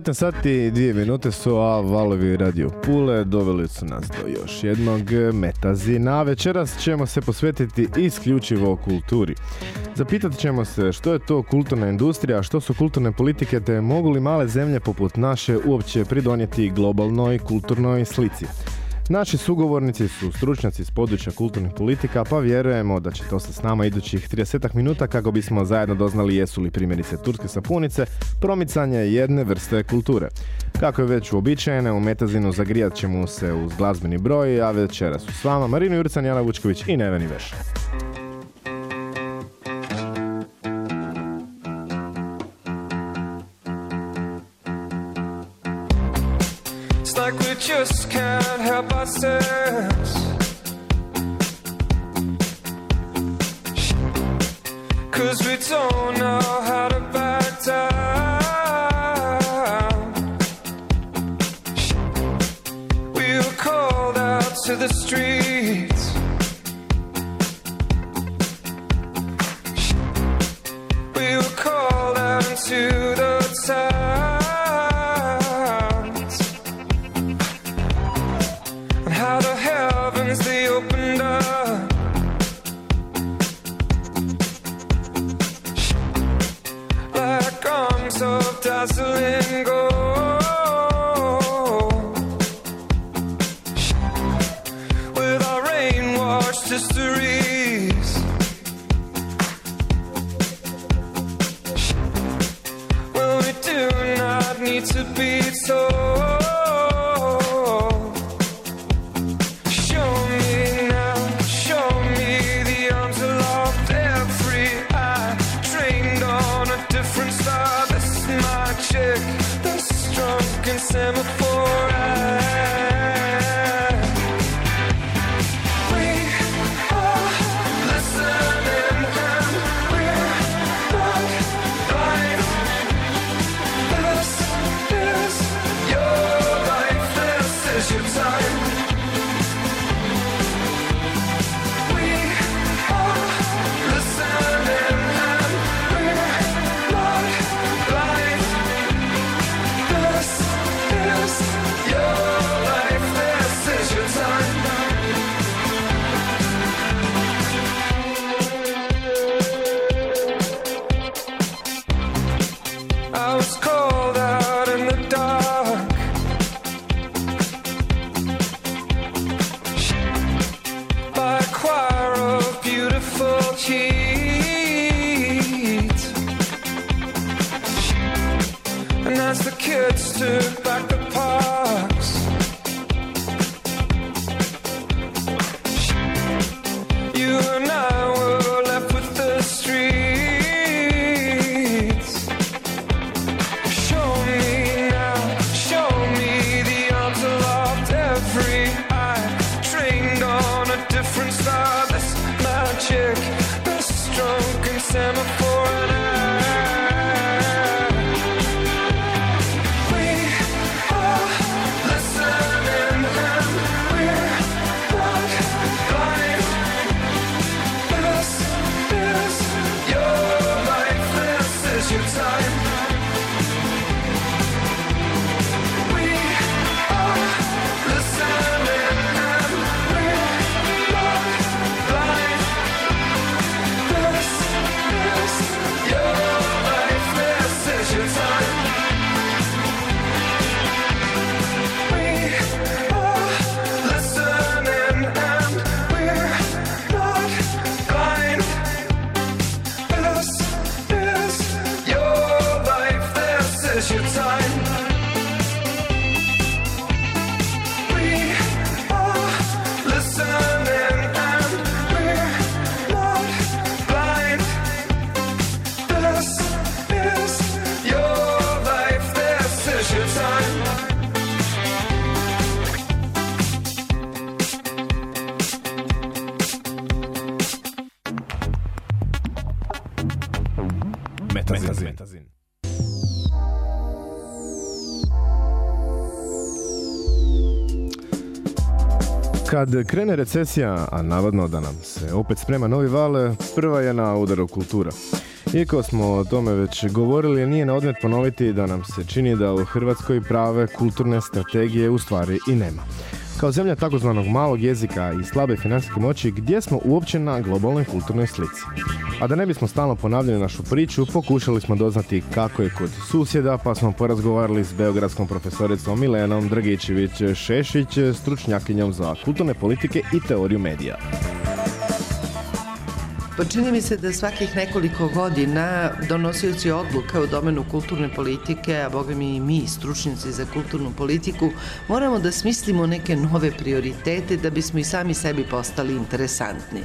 19 sati i 2 minute su A Valovi Radio Pule, doveli su nas do još jednog metazina. Večeras ćemo se posvetiti isključivo kulturi. Zapitat ćemo se što je to kulturna industrija, što su kulturne politike te mogu li male zemlje poput naše uopće pridonijeti globalnoj kulturnoj slici. Naši sugovornici su stručnjaci iz područja kulturnih politika, pa vjerujemo da ćete ostati s nama idućih 30 minuta kako bismo zajedno doznali jesu li primjerice turske sapunice promicanje jedne vrste kulture. Kako je već uobičajene, u Metazinu zagrijat ćemo se uz glazbeni broj, a večera su s vama Marino Jurcan, Jana Vučković i Neveni Veš. Histories. Well, we do not need to be told. Kad krene recesija, a navodno da nam se opet sprema novi val, prva je na udaru kultura. Iako smo o tome već govorili, nije na odmet ponoviti da nam se čini da u Hrvatskoj prave kulturne strategije u stvari i nema. Kao zemlja takozvanog malog jezika i slabe financijske moći, gdje smo uopće na globalnoj kulturnoj slici? A da ne bismo stalno ponavljali našu priču, pokušali smo doznati kako je kod susjeda, pa smo porazgovarali s beogradskom profesoricom Milenom Dragičević-Šešić, stručnjakinjom za kulturne politike i teoriju medija. Pa čini mi se da svakih nekoliko godina donosioci odluka u domenu kulturne politike, a boga mi i mi, stručnjaci za kulturnu politiku, moramo da smislimo neke nove prioritete da bismo i sami sebi postali interesantni.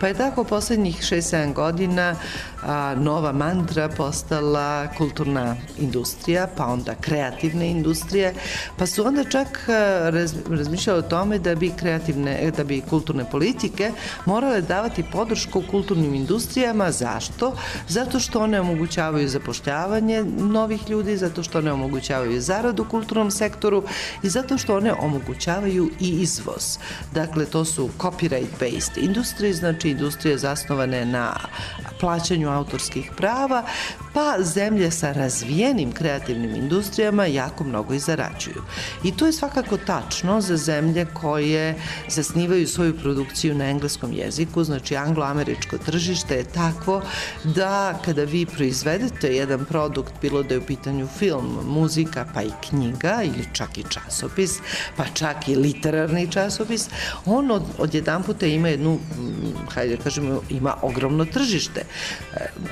Pa je tako poslednjih 6-7 godina a, nova mantra postala kulturna industrija, pa onda kreativne industrije, pa su onda čak raz, razmišljali o tome da bi kreativne, da bi kulturne politike morale davati podršku kulturnim industrijama. Zašto? Zato što one omogućavaju zapošljavanje novih ljudi, zato što one omogućavaju zaradu u kulturnom sektoru i zato što one omogućavaju i izvoz. Dakle, to su copyright-based industrije, znači industrije zasnovane na plaćanju autorskih prava, pa zemlje sa razvijenim kreativnim industrijama jako mnogo i zarađuju. I to je svakako tačno za zemlje koje zasnivaju svoju produkciju na engleskom jeziku, znači angloameričko tržište je takvo da kada vi proizvedete jedan produkt, bilo da je u pitanju film, muzika, pa i knjiga ili čak i časopis, pa čak i literarni časopis, on od, od jedan puta ima jednu, hajde kažemo, ima ogromno tržište.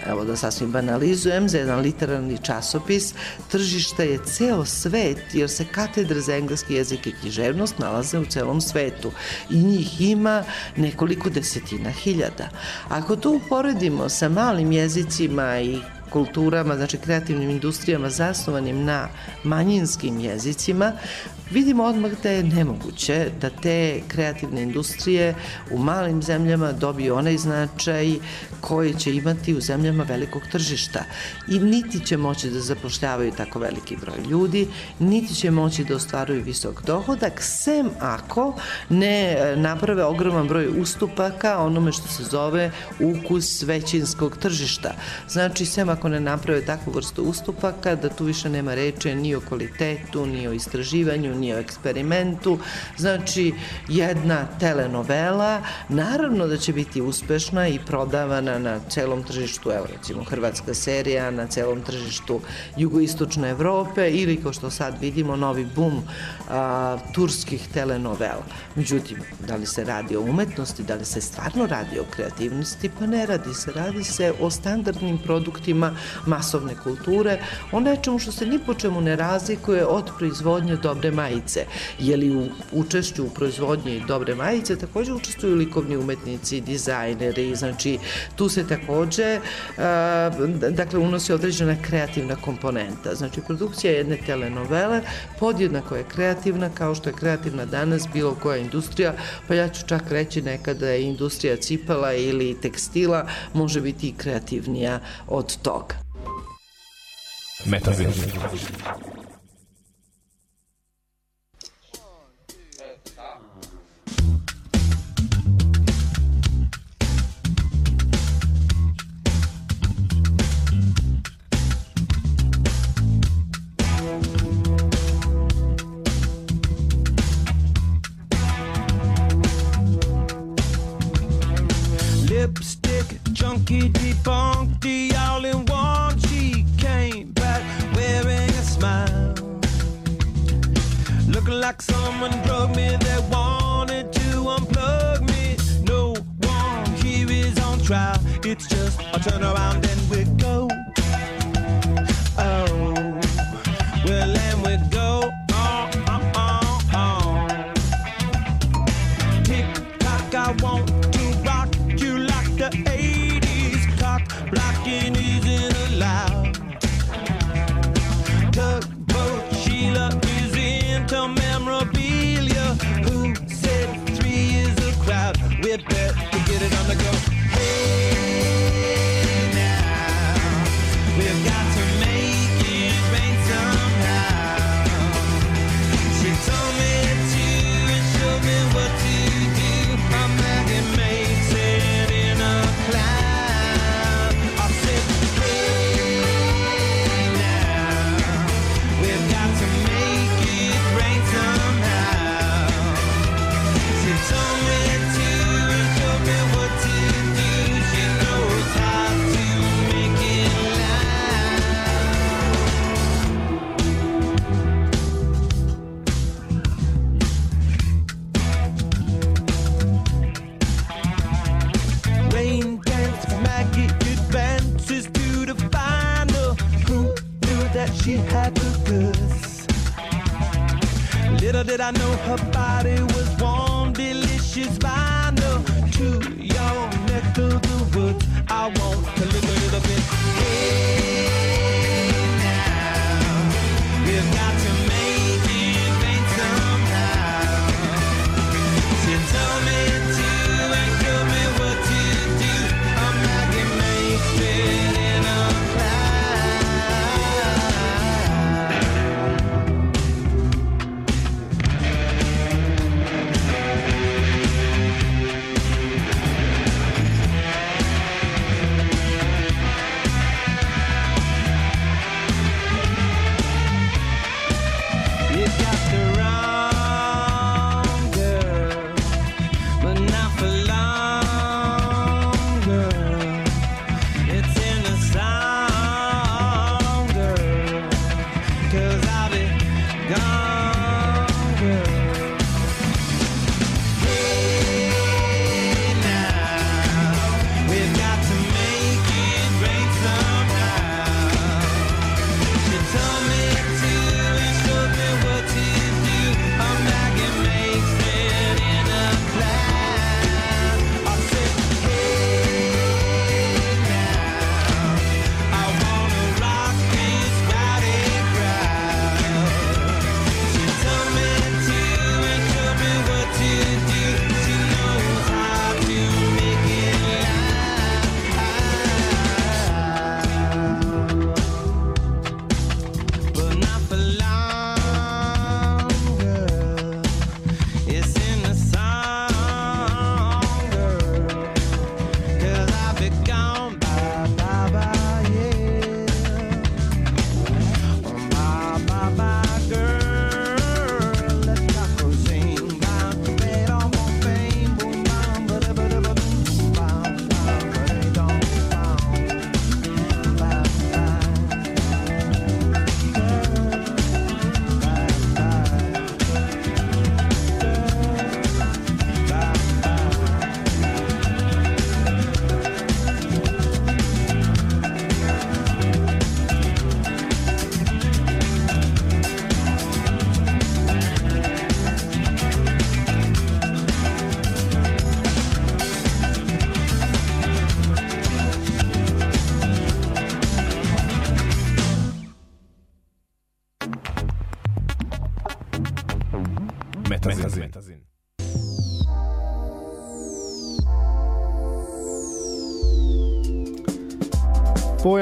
Evo da sasvim banalizujem, za jedan literarni časopis tržište je ceo svet, jer se katedra za engleski jezik i književnost nalaze u celom svetu i njih ima nekoliko desetina hiljada. Ako to uporedimo sa malim jezicima i kulturama, znači kreativnim industrijama zasnovanim na manjinskim jezicima, vidimo odmah da je nemoguće da te kreativne industrije u malim zemljama dobiju onaj značaj koji će imati u zemljama velikog tržišta. I niti će moći da zapošljavaju tako veliki broj ljudi, niti će moći da ostvaruju visok dohodak, sem ako ne naprave ogroman broj ustupaka onome što se zove ukus većinskog tržišta. Znači, sem ne naprave takvu vrstu ustupaka, da tu više nema reče ni o kvalitetu, ni o istraživanju, ni o eksperimentu. Znači, jedna telenovela, naravno da će biti uspešna i prodavana na celom tržištu, evo recimo hrvatska serija, na celom tržištu jugoistočne Evrope ili kao što sad vidimo novi bum a, turskih telenovela. Međutim, da li se radi o umetnosti, da li se stvarno radi o kreativnosti, pa ne radi se, radi se o standardnim produktima masovne kulture, o nečemu što se ni po čemu ne razlikuje od proizvodnje dobre majice. Je li u učešću u proizvodnji dobre majice takođe učestvuju likovni umetnici, dizajneri, znači tu se takođe a, dakle unosi određena kreativna komponenta. Znači produkcija jedne telenovele podjednako je kreativna kao što je kreativna danas bilo koja industrija, pa ja ću čak reći nekada je industrija cipela ili tekstila može biti i kreativnija od toga. Metazin. Defunky, all in one. She came back wearing a smile. Looking like someone me wanted to unplug me. No one here is on trial. It's just a turn around and we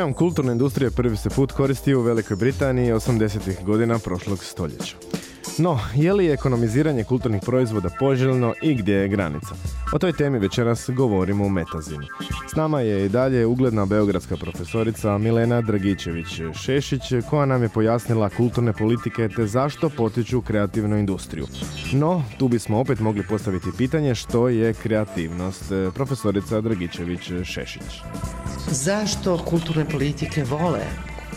Pojam kulturne industrije prvi se put koristio u Velikoj Britaniji 80. godina prošlog stoljeća. No, je li ekonomiziranje kulturnih proizvoda poželjno i gdje je granica? O toj temi večeras govorimo u Metazini. S nama je i dalje ugledna beogradska profesorica Milena Dragičević-Šešić koja nam je pojasnila kulturne politike te zašto potiču kreativnu industriju. No, tu bismo opet mogli postaviti pitanje što je kreativnost. Profesorica Dragičević-Šešić. Zašto kulturne politike vole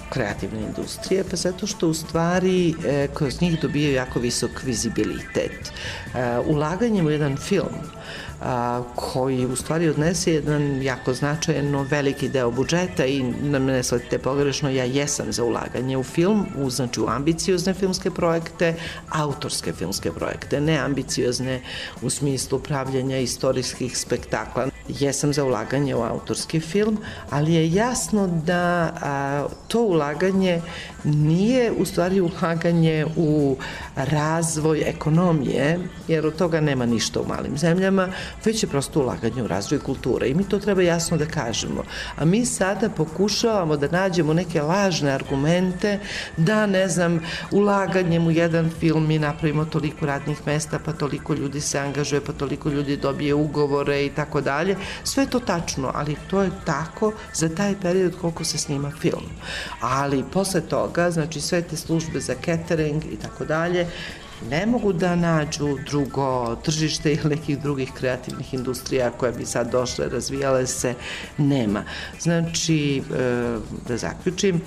kreativne industrije? Pa zato što u stvari e, kroz njih dobijaju jako visok vizibilitet. E, ulaganjem u jedan film koji u stvari odnese jedan jako značajno veliki deo budžeta i na mene pogrešno, ja jesam za ulaganje u film, u, znači u ambiciozne filmske projekte, autorske filmske projekte, ne ambiciozne u smislu pravljenja istorijskih spektakla. Jesam za ulaganje u autorski film, ali je jasno da a, to ulaganje nije u stvari ulaganje u razvoj ekonomije, jer od toga nema ništa u malim zemljama, već je prosto ulaganje u razvoj kulture i mi to treba jasno da kažemo. A mi sada pokušavamo da nađemo neke lažne argumente da, ne znam, ulaganjem u jedan film mi napravimo toliko radnih mesta, pa toliko ljudi se angažuje, pa toliko ljudi dobije ugovore i tako dalje. Sve je to tačno, ali to je tako za taj period koliko se snima film. Ali posle toga, znači sve te službe za catering i tako dalje, ne mogu da nađu drugo tržište ili nekih drugih kreativnih industrija koje bi sad došle, razvijale se, nema. Znači, e, da zaključim,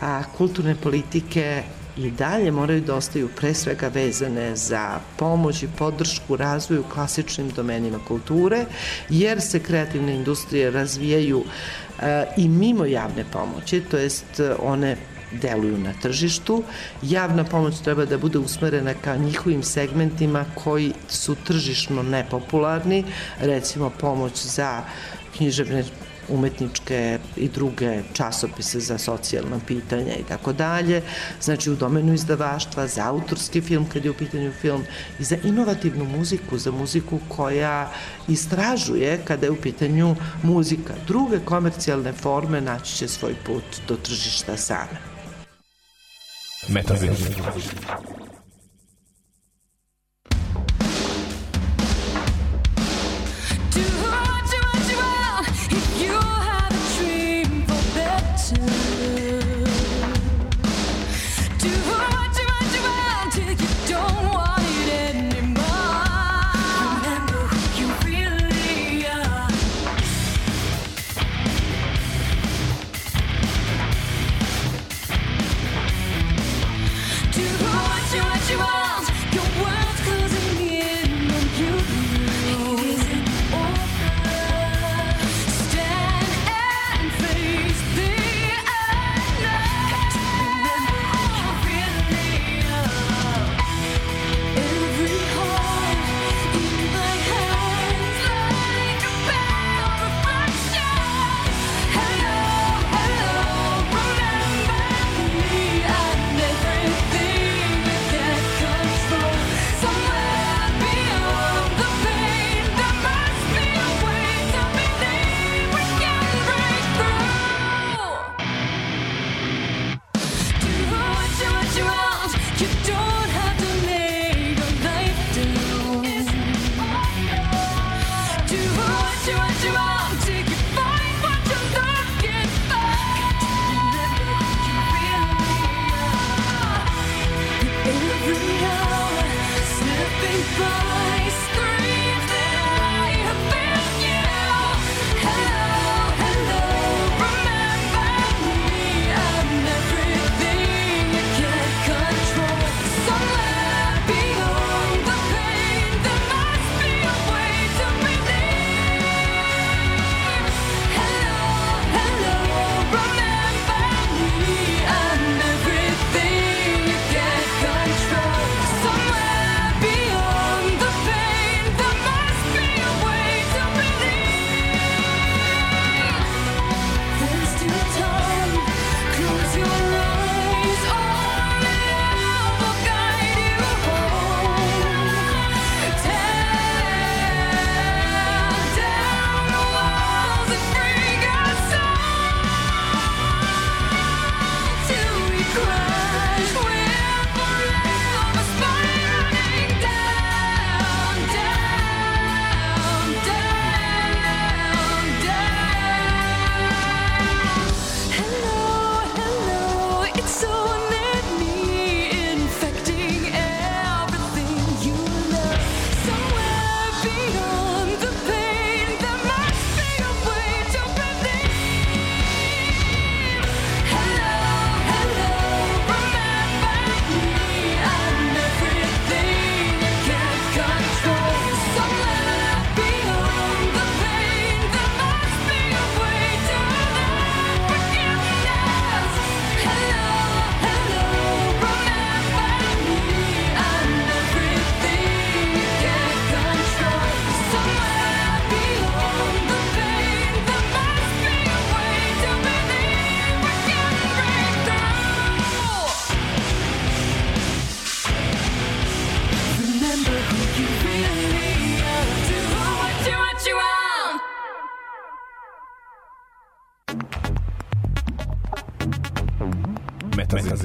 a kulturne politike i dalje moraju da ostaju pre svega vezane za pomoć i podršku razvoju klasičnim domenima kulture, jer se kreativne industrije razvijaju e, i mimo javne pomoći, to jest one deluju na tržištu. Javna pomoć treba da bude usmerena ka njihovim segmentima koji su tržišno nepopularni, recimo pomoć za književne umetničke i druge časopise za socijalna pitanja i tako dalje, znači u domenu izdavaštva, za autorski film kad je u pitanju film i za inovativnu muziku, za muziku koja istražuje kada je u pitanju muzika. Druge komercijalne forme naći će svoj put do tržišta same. Metaverso.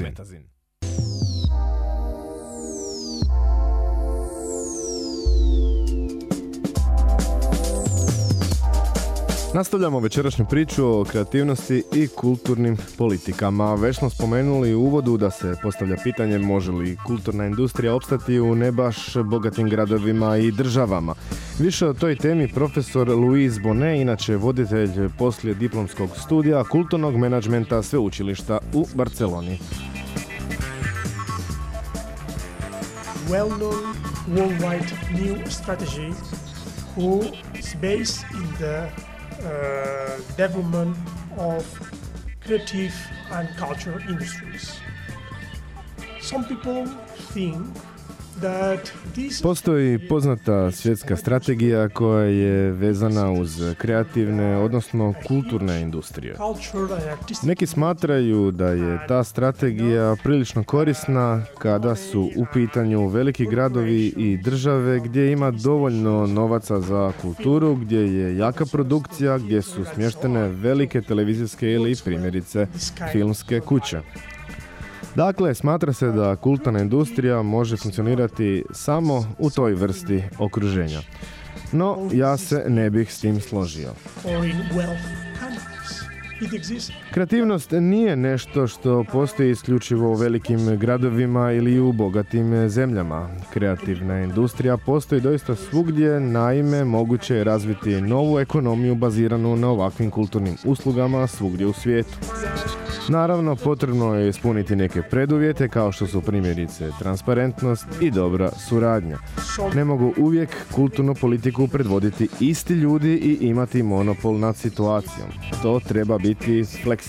Metazin. Metazin. Nastavljamo večerašnju priču o kreativnosti i kulturnim politikama. Već smo spomenuli u uvodu da se postavlja pitanje može li kulturna industrija opstati u ne baš bogatim gradovima i državama. Više o toj temi profesor Louis Bonet, inače voditelj poslije diplomskog studija kulturnog menadžmenta sveučilišta u Barceloni. well-known worldwide new strategy who is based in the Uh, development of creative and cultural industries. Some people think Postoji poznata svjetska strategija koja je vezana uz kreativne, odnosno kulturne industrije. Neki smatraju da je ta strategija prilično korisna kada su u pitanju veliki gradovi i države gdje ima dovoljno novaca za kulturu, gdje je jaka produkcija, gdje su smještene velike televizijske ili primjerice filmske kuće. Dakle, smatra se da kulturna industrija može funkcionirati samo u toj vrsti okruženja. No, ja se ne bih s tim složio. Kreativnost nije nešto što postoji isključivo u velikim gradovima ili u bogatim zemljama. Kreativna industrija postoji doista svugdje, naime moguće je razviti novu ekonomiju baziranu na ovakvim kulturnim uslugama svugdje u svijetu. Naravno, potrebno je ispuniti neke preduvjete kao što su primjerice transparentnost i dobra suradnja. Ne mogu uvijek kulturnu politiku predvoditi isti ljudi i imati monopol nad situacijom. To treba biti fleksibilno.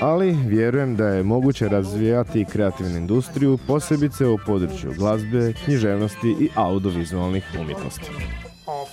Ali vjerujem da je moguće razvijati kreativnu industriju, posebice u području glazbe, književnosti i audiovizualnih umjetnosti. of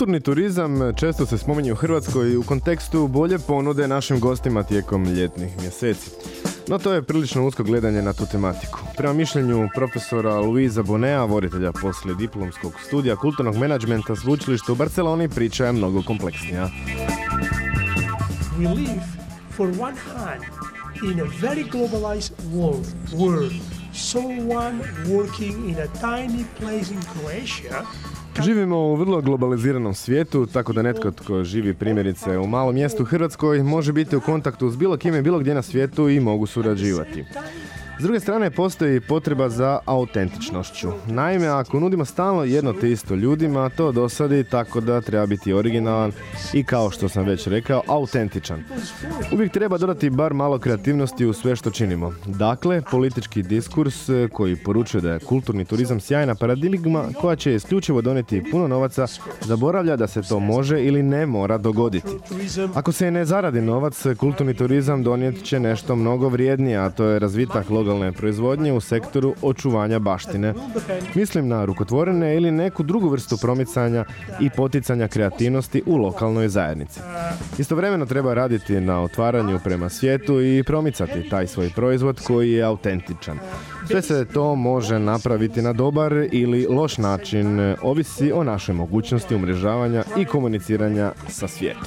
Kulturni turizam često se spominje u Hrvatskoj u kontekstu bolje ponude našim gostima tijekom ljetnih mjeseci. No to je prilično usko gledanje na tu tematiku. Prema mišljenju profesora Luisa Bonea, voditelja poslije diplomskog studija kulturnog menadžmenta sveučilišta u Barceloni, priča je mnogo kompleksnija. We for one hand, in a very globalized world where someone working in a tiny place in Croatia Živimo u vrlo globaliziranom svijetu, tako da netko tko živi primjerice u malom mjestu Hrvatskoj može biti u kontaktu s bilo kime bilo gdje na svijetu i mogu surađivati. S druge strane, postoji potreba za autentičnošću. Naime, ako nudimo stalno jedno te isto ljudima, to dosadi tako da treba biti originalan i kao što sam već rekao, autentičan. Uvijek treba dodati bar malo kreativnosti u sve što činimo. Dakle, politički diskurs e, koji poručuje da je kulturni turizam sjajna paradigma koja će isključivo donijeti puno novaca, zaboravlja da se to može ili ne mora dogoditi. Ako se ne zaradi novac, kulturni turizam donijet će nešto mnogo vrijednije, a to je razvitak lokalne proizvodnje u sektoru očuvanja baštine. Mislim na rukotvorene ili neku drugu vrstu promicanja i poticanja kreativnosti u lokalnoj zajednici. Istovremeno treba raditi na otvaranju prema svijetu i promicati taj svoj proizvod koji je autentičan. Sve se to može napraviti na dobar ili loš način, ovisi o našoj mogućnosti umrežavanja i komuniciranja sa svijetom.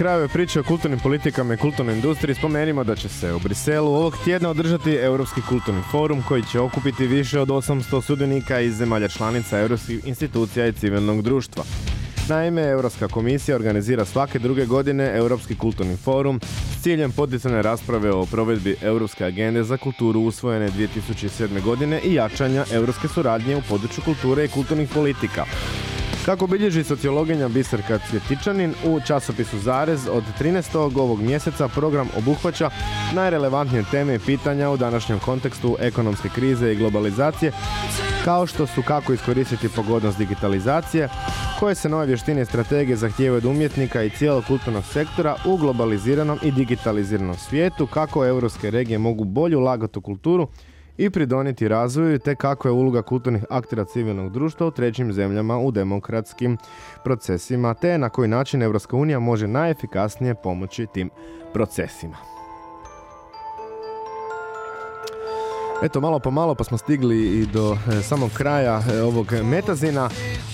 I za kraj ove priče o kulturnim politikama i kulturnoj industriji spomenimo da će se u Briselu ovog tjedna održati Europski kulturni forum koji će okupiti više od 800 sudionika iz zemalja članica europskih institucija i civilnog društva. Naime, Europska komisija organizira svake druge godine Europski kulturni forum s ciljem poticane rasprave o provedbi Europske agende za kulturu usvojene 2007. godine i jačanja europske suradnje u području kulture i kulturnih politika. Kako bilježi sociologinja Biserka Cvjetičanin, u časopisu Zarez od 13. ovog mjeseca program obuhvaća najrelevantnije teme i pitanja u današnjem kontekstu ekonomske krize i globalizacije, kao što su kako iskoristiti pogodnost digitalizacije, koje se nove vještine i strategije zahtijevaju od umjetnika i cijelog kulturnog sektora u globaliziranom i digitaliziranom svijetu, kako europske regije mogu bolje ulagati u kulturu i pridonijeti razvoju te kakva je uloga kulturnih aktera civilnog društva u trećim zemljama u demokratskim procesima te na koji način Europska unija može najefikasnije pomoći tim procesima. Eto, malo po malo pa smo stigli i do e, samog kraja e, ovog metazina,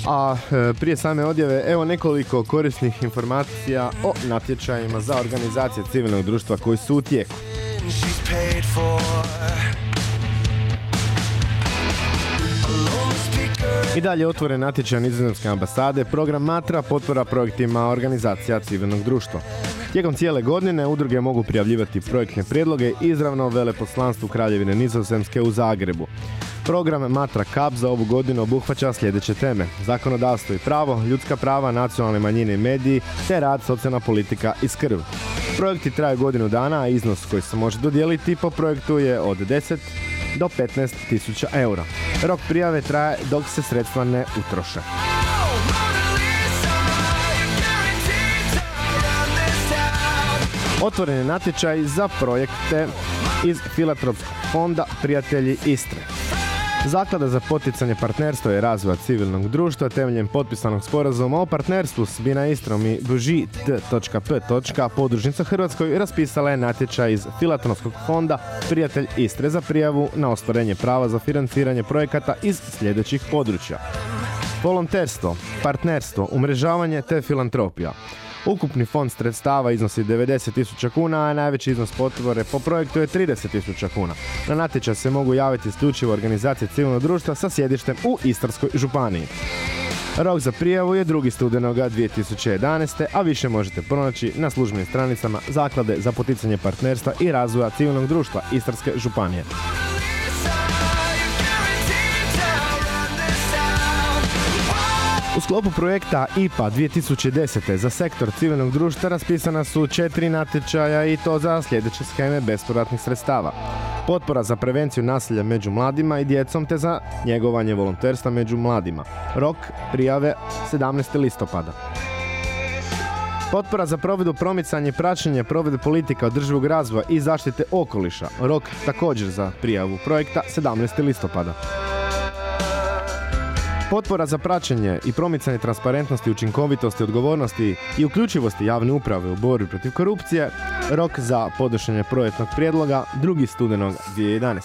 a e, prije same odjave evo nekoliko korisnih informacija o natječajima za organizacije civilnog društva koji su u tijeku. I dalje je otvoren natječaj Nizozemske ambasade, program Matra, potpora projektima organizacija civilnog društva. Tijekom cijele godine udruge mogu prijavljivati projektne prijedloge izravno veleposlanstvu Kraljevine Nizozemske u Zagrebu. Program Matra Cup za ovu godinu obuhvaća sljedeće teme. Zakonodavstvo i pravo, ljudska prava, nacionalne manjine i mediji, te rad, socijalna politika i skrb. Projekti traju godinu dana, a iznos koji se može dodijeliti po projektu je od 10 do 15 tisuća eura. Rok prijave traje dok se sredstva ne utroše. Otvoren je natječaj za projekte iz Filatropskog fonda Prijatelji Istre. Zaklada za poticanje partnerstva i razvoja civilnog društva temeljem potpisanog sporazuma o partnerstvu s Bina Istrom i bžit.p. podružnica Hrvatskoj raspisala je natječaj iz Filatropskog fonda Prijatelj Istre za prijavu na ostvarenje prava za financiranje projekata iz sljedećih područja. Volonterstvo, partnerstvo, umrežavanje te filantropija. Ukupni fond sredstava iznosi 90.000 kuna, a najveći iznos potpore po projektu je 30.000 kuna. Na natječaj se mogu javiti isključivo organizacije civilnog društva sa sjedištem u Istarskoj županiji. Rok za prijavu je 2. studenoga 2011. a više možete pronaći na službenim stranicama Zaklade za poticanje partnerstva i razvoja civilnog društva Istarske županije. U sklopu projekta IPA 2010. za sektor civilnog društva raspisana su četiri natječaja i to za sljedeće scheme bespovratnih sredstava. Potpora za prevenciju nasilja među mladima i djecom te za njegovanje volonterstva među mladima. Rok prijave 17. listopada. Potpora za provedbu promicanje i praćenje provedbe politika održivog razvoja i zaštite okoliša. Rok također za prijavu projekta 17. listopada. Potpora za praćenje i promicanje transparentnosti, učinkovitosti, odgovornosti i uključivosti javne uprave u borbi protiv korupcije, rok za podnošenje projektnog prijedloga 2. studenog 2011.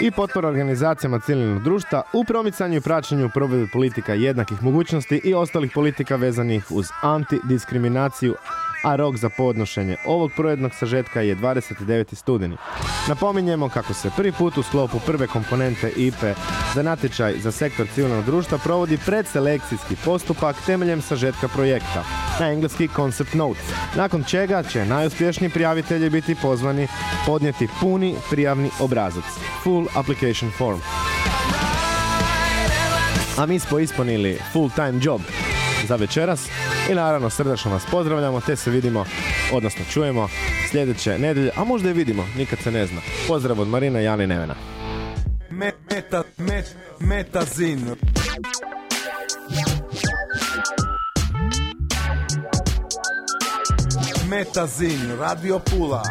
I potpora organizacijama civilnog društva u promicanju i praćenju provedbe politika jednakih mogućnosti i ostalih politika vezanih uz antidiskriminaciju, a rok za podnošenje ovog projektnog sažetka je 29. studeni. Napominjemo kako se prvi put u sklopu prve komponente IPE za natječaj za sektor civilnog društva provodi predselekcijski postupak temeljem sažetka projekta, na engleski concept note, nakon čega će najuspješniji prijavitelji biti pozvani podnijeti puni prijavni obrazac, full application form. A mi smo ispunili full time job za večeras i naravno srdačno vas pozdravljamo te se vidimo, odnosno čujemo sljedeće nedelje, a možda i vidimo, nikad se ne zna. Pozdrav od Marina, Jana i Nevena. Me, meta, met, metazin. Metazin, Radio Pula,